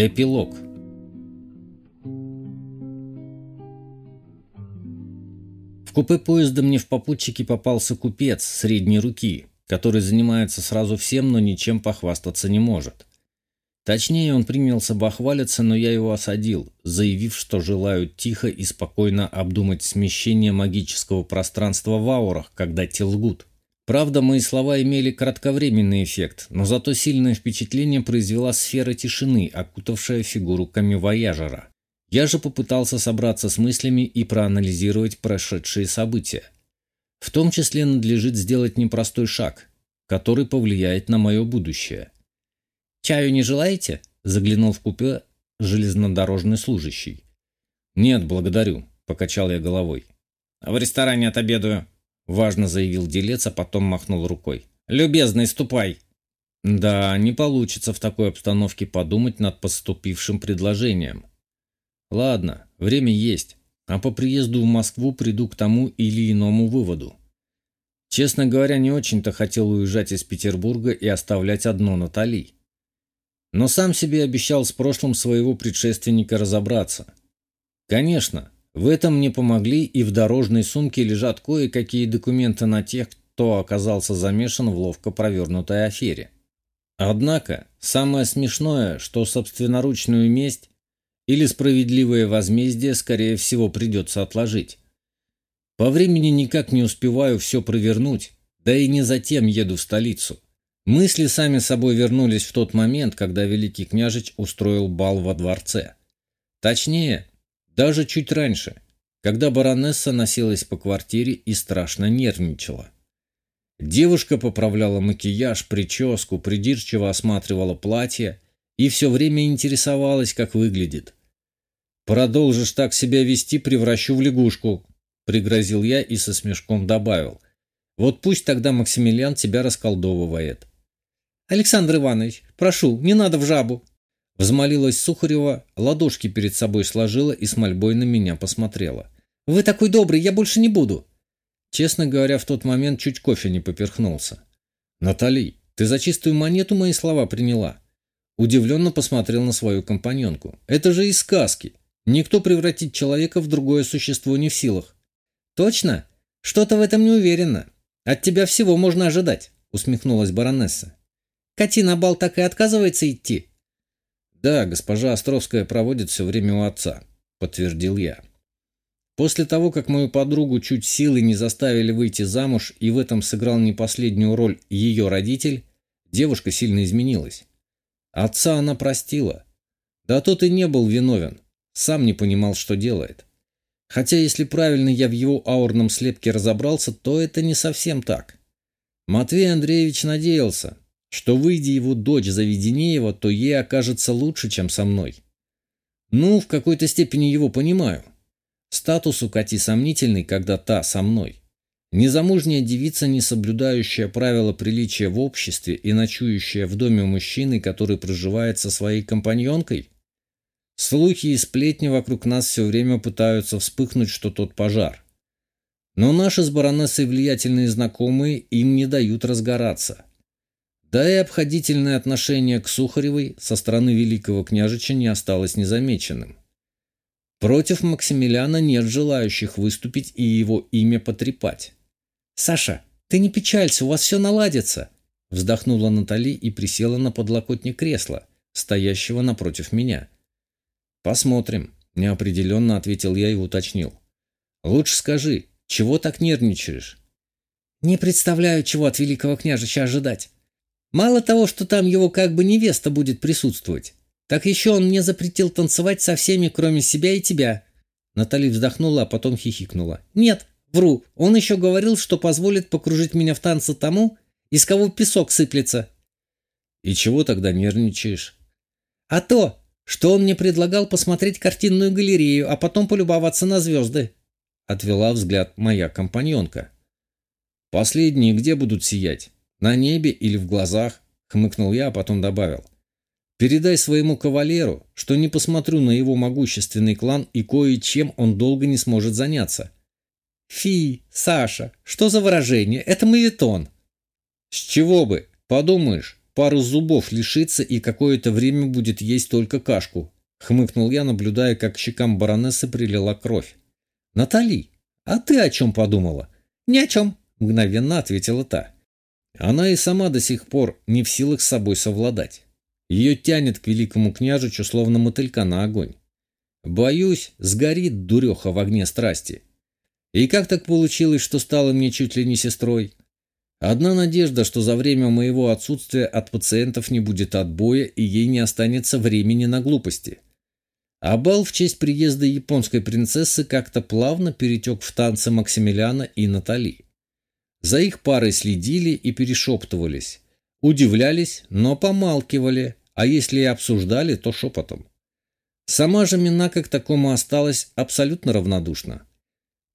Эпилог В купе поезда мне в попутчике попался купец средней руки, который занимается сразу всем, но ничем похвастаться не может. Точнее, он принялся бахвалиться, но я его осадил, заявив, что желаю тихо и спокойно обдумать смещение магического пространства в аурах, когда те лгут. Правда, мои слова имели кратковременный эффект, но зато сильное впечатление произвела сфера тишины, окутавшая фигуру камевояжера. Я же попытался собраться с мыслями и проанализировать прошедшие события. В том числе надлежит сделать непростой шаг, который повлияет на мое будущее – «Чаю не желаете?» – заглянул в купе железнодорожный служащий. «Нет, благодарю», – покачал я головой. «А в ресторане отобедаю», – важно заявил делец, а потом махнул рукой. «Любезный, ступай!» Да, не получится в такой обстановке подумать над поступившим предложением. Ладно, время есть, а по приезду в Москву приду к тому или иному выводу. Честно говоря, не очень-то хотел уезжать из Петербурга и оставлять одно Натали но сам себе обещал с прошлым своего предшественника разобраться. Конечно, в этом мне помогли и в дорожной сумке лежат кое-какие документы на тех, кто оказался замешан в ловко провернутой афере. Однако, самое смешное, что собственноручную месть или справедливое возмездие, скорее всего, придется отложить. По времени никак не успеваю все провернуть, да и не затем еду в столицу. Мысли сами собой вернулись в тот момент, когда великий княжич устроил бал во дворце. Точнее, даже чуть раньше, когда баронесса носилась по квартире и страшно нервничала. Девушка поправляла макияж, прическу, придирчиво осматривала платье и все время интересовалась, как выглядит. «Продолжишь так себя вести, превращу в лягушку», — пригрозил я и со смешком добавил. «Вот пусть тогда Максимилиан тебя расколдовывает». «Александр Иванович, прошу, не надо в жабу!» Взмолилась Сухарева, ладошки перед собой сложила и с мольбой на меня посмотрела. «Вы такой добрый, я больше не буду!» Честно говоря, в тот момент чуть кофе не поперхнулся. «Натали, ты за чистую монету мои слова приняла?» Удивленно посмотрел на свою компаньонку. «Это же из сказки. Никто превратить человека в другое существо не в силах». «Точно? Что-то в этом не уверена. От тебя всего можно ожидать», усмехнулась баронесса. Кати на бал так и отказывается идти?» «Да, госпожа Островская проводит все время у отца», — подтвердил я. После того, как мою подругу чуть силой не заставили выйти замуж, и в этом сыграл не последнюю роль ее родитель, девушка сильно изменилась. Отца она простила. Да тот и не был виновен, сам не понимал, что делает. Хотя, если правильно я в его аурном слепке разобрался, то это не совсем так. Матвей Андреевич надеялся, что, выйдя его дочь за Веденеева, то ей окажется лучше, чем со мной. Ну, в какой-то степени его понимаю. Статус у Кати сомнительный, когда та со мной. Незамужняя девица, не соблюдающая правила приличия в обществе и ночующая в доме мужчины, который проживает со своей компаньонкой? Слухи и сплетни вокруг нас все время пытаются вспыхнуть, что тот пожар. Но наши с баронессой влиятельные знакомые им не дают разгораться. Да и обходительное отношение к Сухаревой со стороны великого княжича не осталось незамеченным. Против Максимилиана нет желающих выступить и его имя потрепать. «Саша, ты не печалься, у вас все наладится!» Вздохнула Натали и присела на подлокотник кресла, стоящего напротив меня. «Посмотрим», — неопределенно ответил я и уточнил. «Лучше скажи, чего так нервничаешь?» «Не представляю, чего от великого княжича ожидать. Мало того, что там его как бы невеста будет присутствовать, так еще он мне запретил танцевать со всеми, кроме себя и тебя». Натали вздохнула, а потом хихикнула. «Нет, вру. Он еще говорил, что позволит покружить меня в танце тому, из кого песок сыплется». «И чего тогда нервничаешь?» «А то, что он мне предлагал посмотреть картинную галерею, а потом полюбоваться на звезды», — отвела взгляд моя компаньонка. «Последние где будут сиять?» На небе или в глазах, хмыкнул я, а потом добавил. Передай своему кавалеру, что не посмотрю на его могущественный клан и кое-чем он долго не сможет заняться. Фи, Саша, что за выражение? Это мавитон. С чего бы? Подумаешь, пару зубов лишится и какое-то время будет есть только кашку», — хмыкнул я, наблюдая, как к щекам баронессы прилила кровь. «Натали, а ты о чем подумала?» «Ни о чем», — мгновенно ответила та. Она и сама до сих пор не в силах с собой совладать. Ее тянет к великому княжичу, словно мотылька на огонь. Боюсь, сгорит дуреха в огне страсти. И как так получилось, что стала мне чуть ли не сестрой? Одна надежда, что за время моего отсутствия от пациентов не будет отбоя и ей не останется времени на глупости. А бал в честь приезда японской принцессы как-то плавно перетек в танцы Максимилиана и Натали. За их парой следили и перешептывались. Удивлялись, но помалкивали, а если и обсуждали, то шепотом. Сама же Минака к такому осталась абсолютно равнодушна.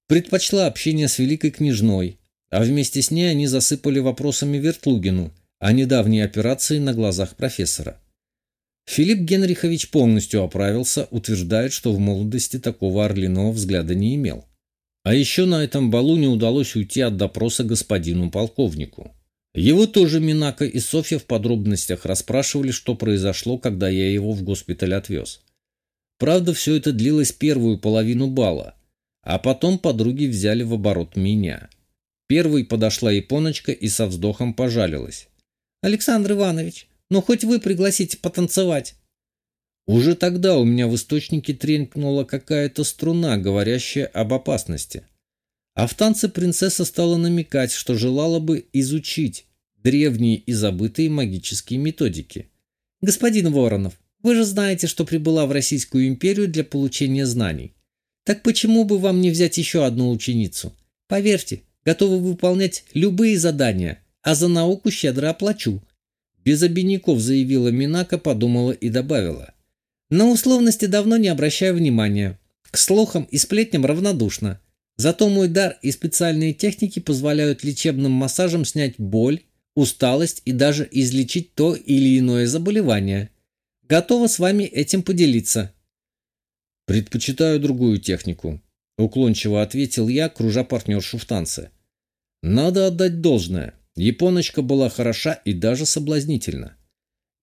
Предпочла общение с великой княжной, а вместе с ней они засыпали вопросами Вертлугину о недавней операции на глазах профессора. Филипп Генрихович полностью оправился, утверждает, что в молодости такого орлиного взгляда не имел. А еще на этом балу не удалось уйти от допроса господину полковнику. Его тоже Минака и Софья в подробностях расспрашивали, что произошло, когда я его в госпиталь отвез. Правда, все это длилось первую половину бала, а потом подруги взяли в оборот меня. Первой подошла японочка и со вздохом пожалилась. «Александр Иванович, ну хоть вы пригласите потанцевать». Уже тогда у меня в источнике тренькнула какая-то струна, говорящая об опасности. А в танце принцесса стала намекать, что желала бы изучить древние и забытые магические методики. «Господин Воронов, вы же знаете, что прибыла в Российскую империю для получения знаний. Так почему бы вам не взять еще одну ученицу? Поверьте, готовы выполнять любые задания, а за науку щедро оплачу». Без обиняков заявила Минака, подумала и добавила. На условности давно не обращаю внимания. К слухам и сплетням равнодушно. Зато мой дар и специальные техники позволяют лечебным массажам снять боль, усталость и даже излечить то или иное заболевание. Готова с вами этим поделиться. Предпочитаю другую технику, уклончиво ответил я, кружа партнершу в танце. Надо отдать должное. Японочка была хороша и даже соблазнительна.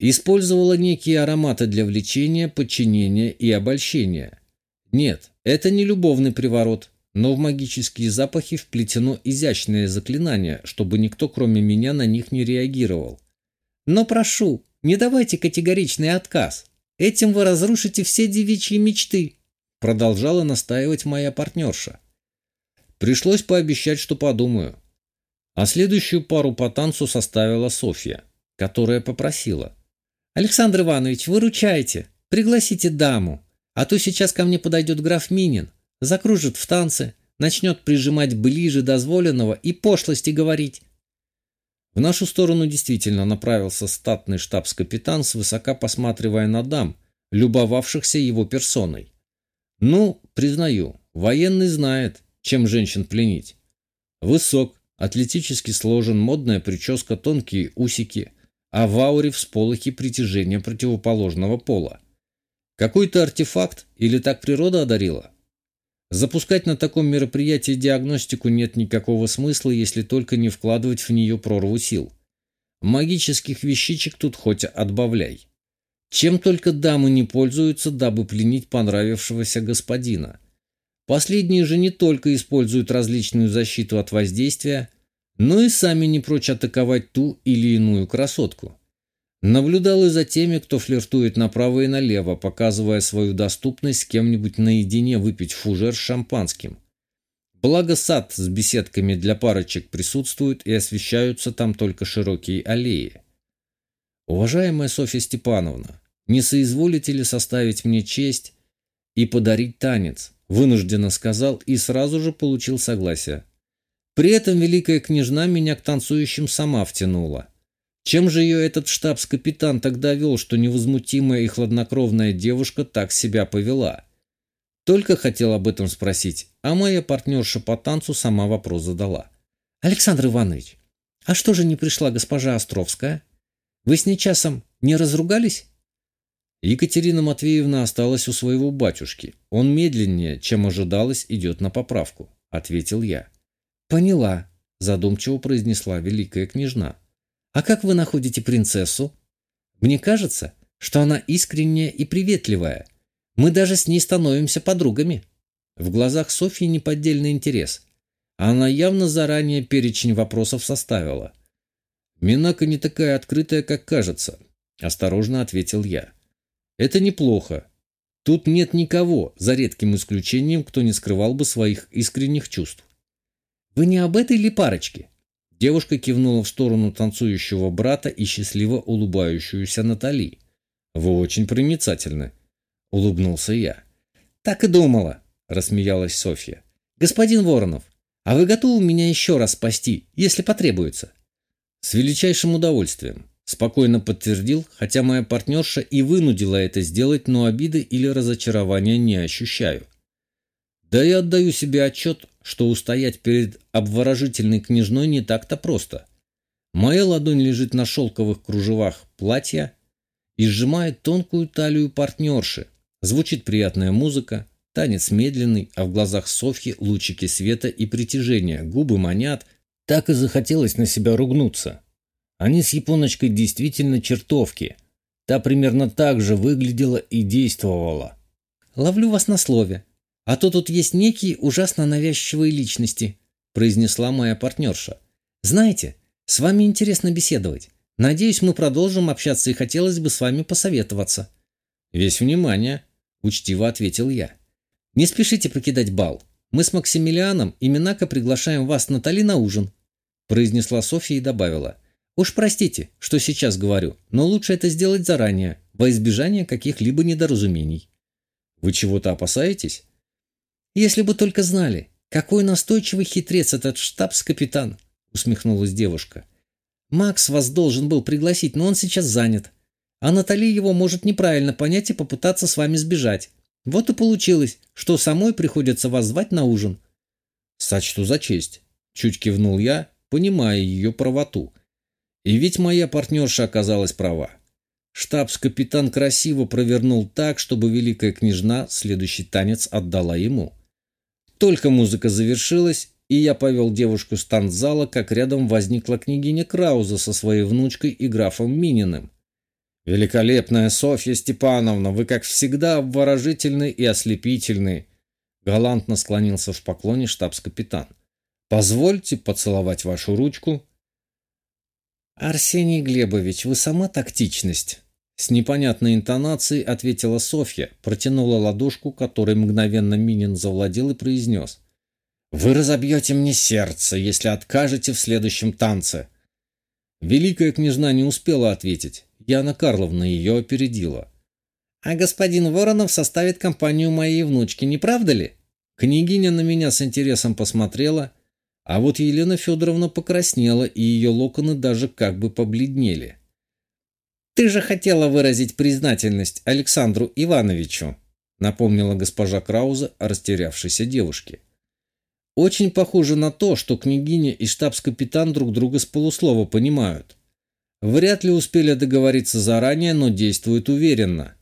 Использовала некие ароматы для влечения, подчинения и обольщения. Нет, это не любовный приворот, но в магические запахи вплетено изящное заклинание, чтобы никто, кроме меня, на них не реагировал. Но прошу, не давайте категоричный отказ. Этим вы разрушите все девичьи мечты, продолжала настаивать моя партнерша. Пришлось пообещать, что подумаю. А следующую пару по танцу составила Софья, которая попросила. «Александр Иванович, выручайте, пригласите даму, а то сейчас ко мне подойдет граф Минин, закружит в танце, начнет прижимать ближе дозволенного и пошлости говорить». В нашу сторону действительно направился статный штабс-капитан, свысока посматривая на дам, любовавшихся его персоной. Ну, признаю, военный знает, чем женщин пленить. Высок, атлетически сложен, модная прическа, тонкие усики, а в ауре всполохи притяжения противоположного пола. Какой-то артефакт или так природа одарила? Запускать на таком мероприятии диагностику нет никакого смысла, если только не вкладывать в нее прорву сил. Магических вещичек тут хоть отбавляй. Чем только дамы не пользуются, дабы пленить понравившегося господина. Последние же не только используют различную защиту от воздействия, но и сами не прочь атаковать ту или иную красотку. Наблюдал и за теми, кто флиртует направо и налево, показывая свою доступность с кем-нибудь наедине выпить фужер с шампанским. Благо сад с беседками для парочек присутствует и освещаются там только широкие аллеи. Уважаемая Софья Степановна, не соизволите ли составить мне честь и подарить танец? Вынужденно сказал и сразу же получил согласие. При этом великая княжна меня к танцующим сама втянула. Чем же ее этот штабс-капитан тогда вел, что невозмутимая и хладнокровная девушка так себя повела? Только хотел об этом спросить, а моя партнерша по танцу сама вопрос задала. «Александр Иванович, а что же не пришла госпожа Островская? Вы с ней часом не разругались?» Екатерина Матвеевна осталась у своего батюшки. Он медленнее, чем ожидалось, идет на поправку, ответил я. «Поняла», – задумчиво произнесла великая княжна. А как вы находите принцессу? Мне кажется, что она искренняя и приветливая. Мы даже с ней становимся подругами. В глазах Софьи неподдельный интерес. Она явно заранее перечень вопросов составила. «Минака не такая открытая, как кажется», – осторожно ответил я. «Это неплохо. Тут нет никого, за редким исключением, кто не скрывал бы своих искренних чувств». «Вы не об этой ли парочке?» Девушка кивнула в сторону танцующего брата и счастливо улыбающуюся Натали. «Вы очень проницательны», — улыбнулся я. «Так и думала», — рассмеялась Софья. «Господин Воронов, а вы готовы меня еще раз спасти, если потребуется?» «С величайшим удовольствием», — спокойно подтвердил, хотя моя партнерша и вынудила это сделать, но обиды или разочарования не ощущаю. Да и отдаю себе отчет, что устоять перед обворожительной княжной не так-то просто. Моя ладонь лежит на шелковых кружевах платья и сжимает тонкую талию партнерши. Звучит приятная музыка, танец медленный, а в глазах Софьи лучики света и притяжения, губы манят. Так и захотелось на себя ругнуться. Они с японочкой действительно чертовки. Та примерно так же выглядела и действовала. «Ловлю вас на слове», а то тут есть некие ужасно навязчивые личности», – произнесла моя партнерша. «Знаете, с вами интересно беседовать. Надеюсь, мы продолжим общаться и хотелось бы с вами посоветоваться». «Весь внимание», – учтиво ответил я. «Не спешите покидать бал. Мы с Максимилианом и приглашаем вас, Натали, на ужин», – произнесла Софья и добавила. «Уж простите, что сейчас говорю, но лучше это сделать заранее, во избежание каких-либо недоразумений». «Вы чего-то опасаетесь?» «Если бы только знали, какой настойчивый хитрец этот штабс-капитан!» — усмехнулась девушка. «Макс вас должен был пригласить, но он сейчас занят. А Натали его может неправильно понять и попытаться с вами сбежать. Вот и получилось, что самой приходится вас звать на ужин». «Сочту за честь», — чуть кивнул я, понимая ее правоту. И ведь моя партнерша оказалась права. Штабс-капитан красиво провернул так, чтобы великая княжна следующий танец отдала ему. Только музыка завершилась, и я повел девушку с танцзала, как рядом возникла княгиня Крауза со своей внучкой и графом Мининым. «Великолепная Софья Степановна, вы, как всегда, обворожительны и ослепительны!» Галантно склонился в поклоне штабс-капитан. «Позвольте поцеловать вашу ручку». «Арсений Глебович, вы сама тактичность!» С непонятной интонацией ответила Софья, протянула ладошку, которой мгновенно Минин завладел и произнес. «Вы разобьете мне сердце, если откажете в следующем танце». Великая княжна не успела ответить. Яна Карловна ее опередила. «А господин Воронов составит компанию моей внучки, не правда ли?» Княгиня на меня с интересом посмотрела, а вот Елена Федоровна покраснела, и ее локоны даже как бы побледнели. «Ты же хотела выразить признательность Александру Ивановичу», напомнила госпожа Крауза о растерявшейся девушке. «Очень похоже на то, что княгиня и штабс-капитан друг друга с полуслова понимают. Вряд ли успели договориться заранее, но действуют уверенно.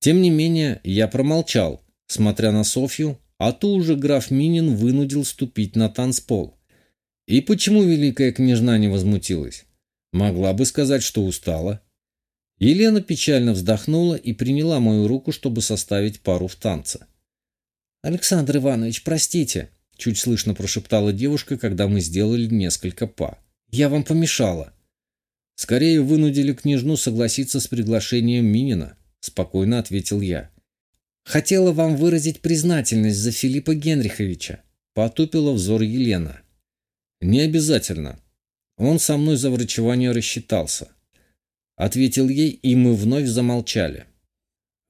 Тем не менее, я промолчал, смотря на Софью, а ту уже граф Минин вынудил ступить на танцпол. И почему великая княжна не возмутилась? Могла бы сказать, что устала. Елена печально вздохнула и приняла мою руку, чтобы составить пару в танце. «Александр Иванович, простите», — чуть слышно прошептала девушка, когда мы сделали несколько па. «Я вам помешала». «Скорее вынудили княжну согласиться с приглашением Минина», — спокойно ответил я. «Хотела вам выразить признательность за Филиппа Генриховича», — потупила взор Елена. «Не обязательно. Он со мной за врачевание рассчитался ответил ей, и мы вновь замолчали.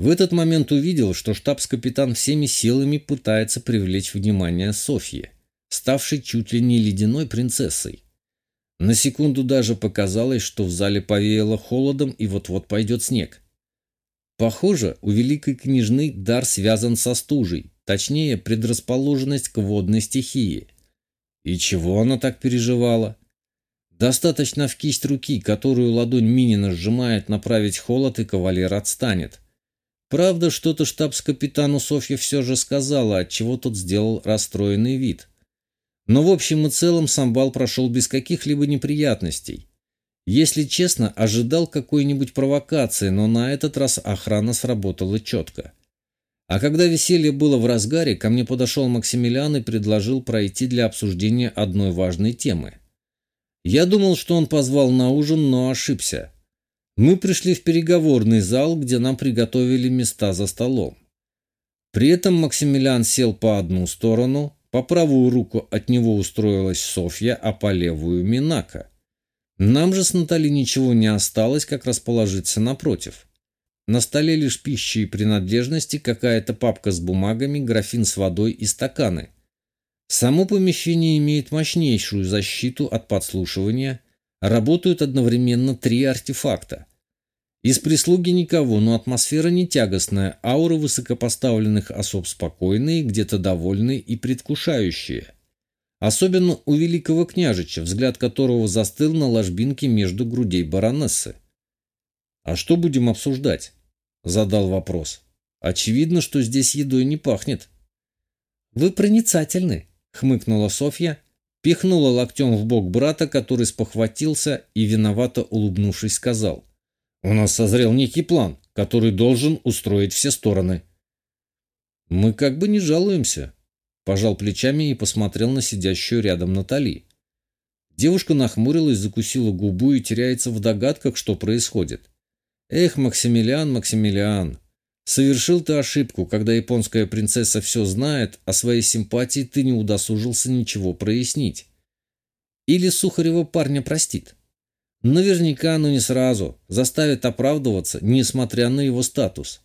В этот момент увидел, что штабс-капитан всеми силами пытается привлечь внимание Софьи, ставшей чуть ли не ледяной принцессой. На секунду даже показалось, что в зале повеяло холодом и вот-вот пойдет снег. Похоже, у великой княжны дар связан со стужей, точнее, предрасположенность к водной стихии. И чего она так переживала? Достаточно в кисть руки, которую ладонь Минина сжимает, направить холод, и кавалер отстанет. Правда, что-то штабс-капитану Софья все же сказала, отчего тот сделал расстроенный вид. Но в общем и целом сам бал прошел без каких-либо неприятностей. Если честно, ожидал какой-нибудь провокации, но на этот раз охрана сработала четко. А когда веселье было в разгаре, ко мне подошел Максимилиан и предложил пройти для обсуждения одной важной темы. Я думал, что он позвал на ужин, но ошибся. Мы пришли в переговорный зал, где нам приготовили места за столом. При этом Максимилиан сел по одну сторону, по правую руку от него устроилась Софья, а по левую – Минака. Нам же с Натали ничего не осталось, как расположиться напротив. На столе лишь пищи и принадлежности, какая-то папка с бумагами, графин с водой и стаканы. Само помещение имеет мощнейшую защиту от подслушивания, работают одновременно три артефакта. Из прислуги никого, но атмосфера не тягостная, ауры высокопоставленных особ спокойные, где-то довольные и предвкушающие. Особенно у великого княжича, взгляд которого застыл на ложбинке между грудей баронессы. «А что будем обсуждать?» – задал вопрос. «Очевидно, что здесь едой не пахнет». «Вы проницательны», – хмыкнула Софья, пихнула локтем в бок брата, который спохватился и, виновато улыбнувшись, сказал – у нас созрел некий план, который должен устроить все стороны. Мы как бы не жалуемся, пожал плечами и посмотрел на сидящую рядом Натали. Девушка нахмурилась, закусила губу и теряется в догадках, что происходит. Эх, Максимилиан, Максимилиан, совершил ты ошибку, когда японская принцесса все знает, а своей симпатии ты не удосужился ничего прояснить. Или Сухарева парня простит. Наверняка, но не сразу. Заставит оправдываться, несмотря на его статус.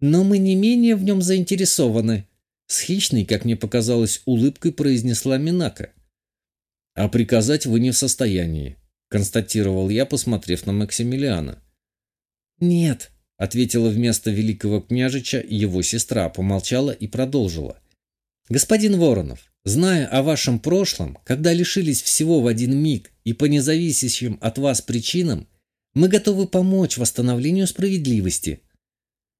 Но мы не менее в нем заинтересованы. С хищной, как мне показалось, улыбкой произнесла Минака. А приказать вы не в состоянии, констатировал я, посмотрев на Максимилиана. Нет, ответила вместо великого княжича его сестра, помолчала и продолжила. Господин Воронов, Зная о вашем прошлом, когда лишились всего в один миг и по независящим от вас причинам, мы готовы помочь восстановлению справедливости».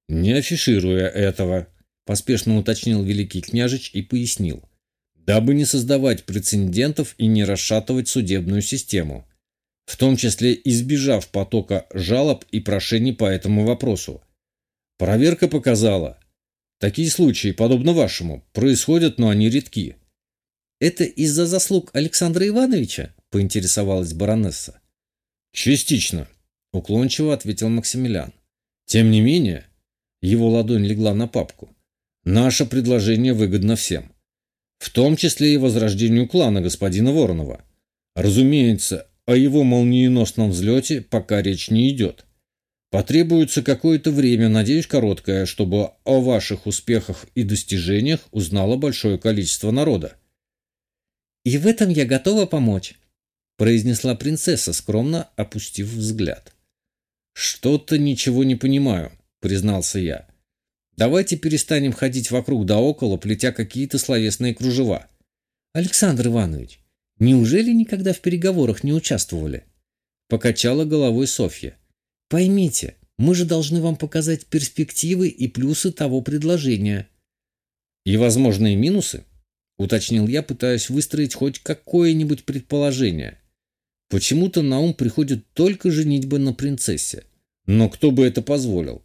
«Не афишируя этого», – поспешно уточнил великий княжич и пояснил, «дабы не создавать прецедентов и не расшатывать судебную систему, в том числе избежав потока жалоб и прошений по этому вопросу. Проверка показала, такие случаи, подобно вашему, происходят, но они редки». «Это из-за заслуг Александра Ивановича?» – поинтересовалась баронесса. «Частично», – уклончиво ответил Максимилиан. «Тем не менее...» – его ладонь легла на папку. «Наше предложение выгодно всем. В том числе и возрождению клана господина Воронова. Разумеется, о его молниеносном взлете пока речь не идет. Потребуется какое-то время, надеюсь, короткое, чтобы о ваших успехах и достижениях узнало большое количество народа. «И в этом я готова помочь», – произнесла принцесса, скромно опустив взгляд. «Что-то ничего не понимаю», – признался я. «Давайте перестанем ходить вокруг да около, плетя какие-то словесные кружева». «Александр Иванович, неужели никогда в переговорах не участвовали?» Покачала головой Софья. «Поймите, мы же должны вам показать перспективы и плюсы того предложения». «И возможные минусы?» — уточнил я, пытаясь выстроить хоть какое-нибудь предположение. Почему-то на ум приходит только женитьба на принцессе. Но кто бы это позволил?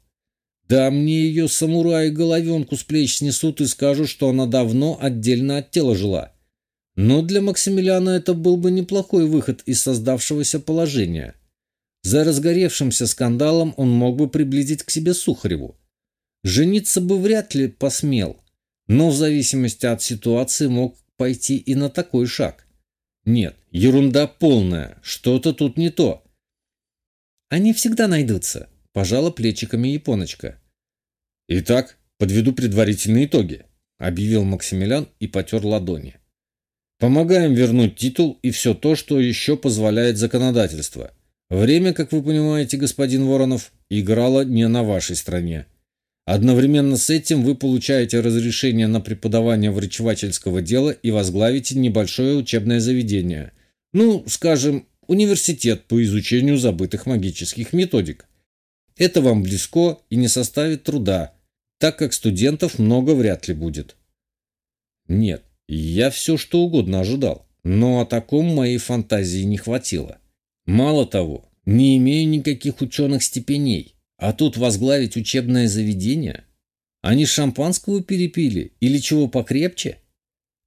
Да мне ее самураи головенку с плеч снесут и скажут, что она давно отдельно от тела жила. Но для Максимилиана это был бы неплохой выход из создавшегося положения. За разгоревшимся скандалом он мог бы приблизить к себе Сухареву. Жениться бы вряд ли посмел, но в зависимости от ситуации мог пойти и на такой шаг. Нет, ерунда полная, что-то тут не то. Они всегда найдутся, пожала плечиками японочка. Итак, подведу предварительные итоги, объявил Максимилиан и потер ладони. Помогаем вернуть титул и все то, что еще позволяет законодательство. Время, как вы понимаете, господин Воронов, играло не на вашей стороне. Одновременно с этим вы получаете разрешение на преподавание врачевательского дела и возглавите небольшое учебное заведение. Ну, скажем, университет по изучению забытых магических методик. Это вам близко и не составит труда, так как студентов много вряд ли будет. Нет, я все что угодно ожидал, но о таком моей фантазии не хватило. Мало того, не имею никаких ученых степеней, а тут возглавить учебное заведение? Они шампанского перепили или чего покрепче?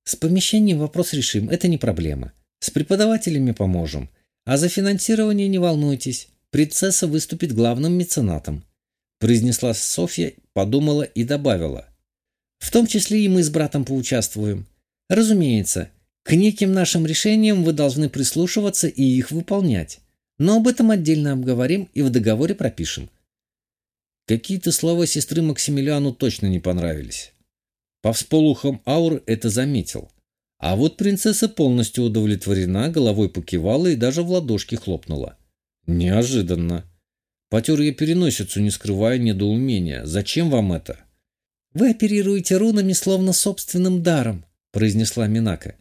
С помещением вопрос решим, это не проблема. С преподавателями поможем. А за финансирование не волнуйтесь. Принцесса выступит главным меценатом. Произнесла Софья, подумала и добавила. В том числе и мы с братом поучаствуем. Разумеется, к неким нашим решениям вы должны прислушиваться и их выполнять. Но об этом отдельно обговорим и в договоре пропишем. Какие-то слова сестры Максимилиану точно не понравились. По всполухам ауры это заметил. А вот принцесса полностью удовлетворена, головой покивала и даже в ладошки хлопнула. Неожиданно. Потер я переносицу, не скрывая недоумения. Зачем вам это? «Вы оперируете рунами словно собственным даром», — произнесла Минака.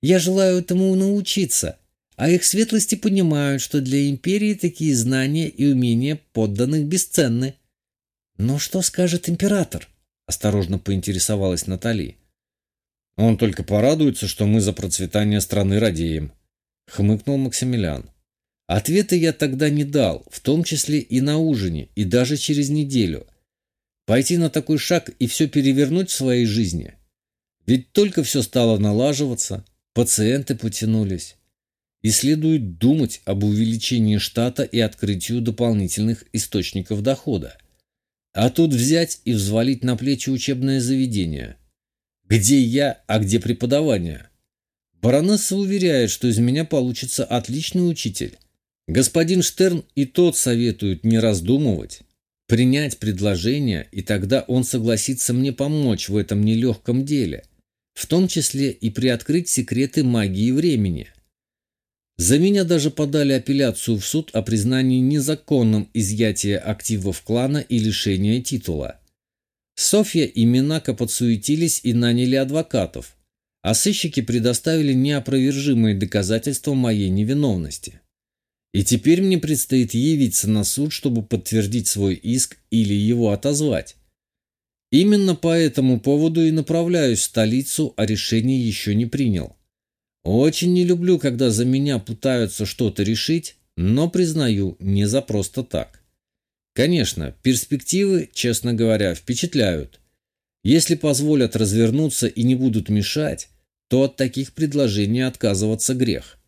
«Я желаю этому научиться, а их светлости понимают, что для империи такие знания и умения подданных бесценны». «Но что скажет император?» — осторожно поинтересовалась Натали. «Он только порадуется, что мы за процветание страны радеем», — хмыкнул Максимилиан. Ответа я тогда не дал, в том числе и на ужине, и даже через неделю — Пойти на такой шаг и все перевернуть в своей жизни? Ведь только все стало налаживаться, пациенты потянулись. И следует думать об увеличении штата и открытию дополнительных источников дохода. А тут взять и взвалить на плечи учебное заведение. Где я, а где преподавание? Баронесса уверяет, что из меня получится отличный учитель. Господин Штерн и тот советует не раздумывать, принять предложение, и тогда он согласится мне помочь в этом нелегком деле, в том числе и приоткрыть секреты магии времени. За меня даже подали апелляцию в суд о признании незаконным изъятия активов клана и лишения титула. Софья и Минака подсуетились и наняли адвокатов, а сыщики предоставили неопровержимые доказательства моей невиновности. И теперь мне предстоит явиться на суд, чтобы подтвердить свой иск или его отозвать. Именно по этому поводу и направляюсь в столицу, а решение еще не принял. Очень не люблю, когда за меня пытаются что-то решить, но, признаю, не за просто так. Конечно, перспективы, честно говоря, впечатляют. Если позволят развернуться и не будут мешать, то от таких предложений отказываться грех.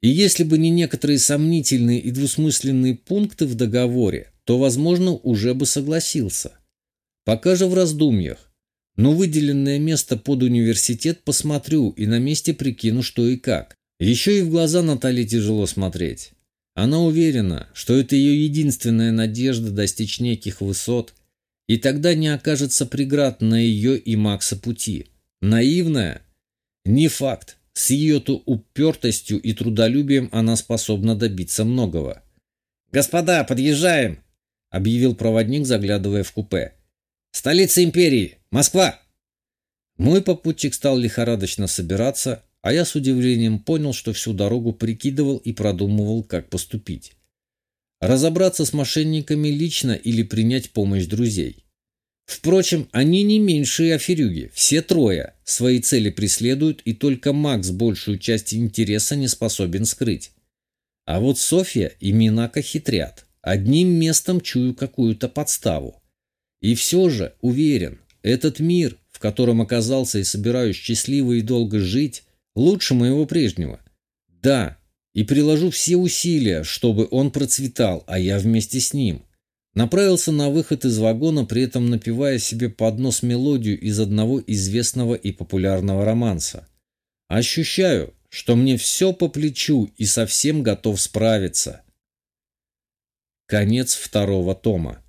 И если бы не некоторые сомнительные и двусмысленные пункты в договоре, то, возможно, уже бы согласился. Пока же в раздумьях. Но выделенное место под университет посмотрю и на месте прикину, что и как. Еще и в глаза Наталье тяжело смотреть. Она уверена, что это ее единственная надежда достичь неких высот, и тогда не окажется преград на ее и Макса пути. Наивная? Не факт. С ее-то упертостью и трудолюбием она способна добиться многого. «Господа, подъезжаем!» — объявил проводник, заглядывая в купе. «Столица империи! Москва!» Мой попутчик стал лихорадочно собираться, а я с удивлением понял, что всю дорогу прикидывал и продумывал, как поступить. Разобраться с мошенниками лично или принять помощь друзей. Впрочем, они не меньшие аферюги, все трое свои цели преследуют, и только Макс большую часть интереса не способен скрыть. А вот Софья и Минака хитрят. Одним местом чую какую-то подставу. И все же, уверен, этот мир, в котором оказался и собираюсь счастливо и долго жить, лучше моего прежнего. Да, и приложу все усилия, чтобы он процветал, а я вместе с ним. Направился на выход из вагона, при этом напевая себе под нос мелодию из одного известного и популярного романса. Ощущаю, что мне все по плечу и совсем готов справиться. Конец второго тома.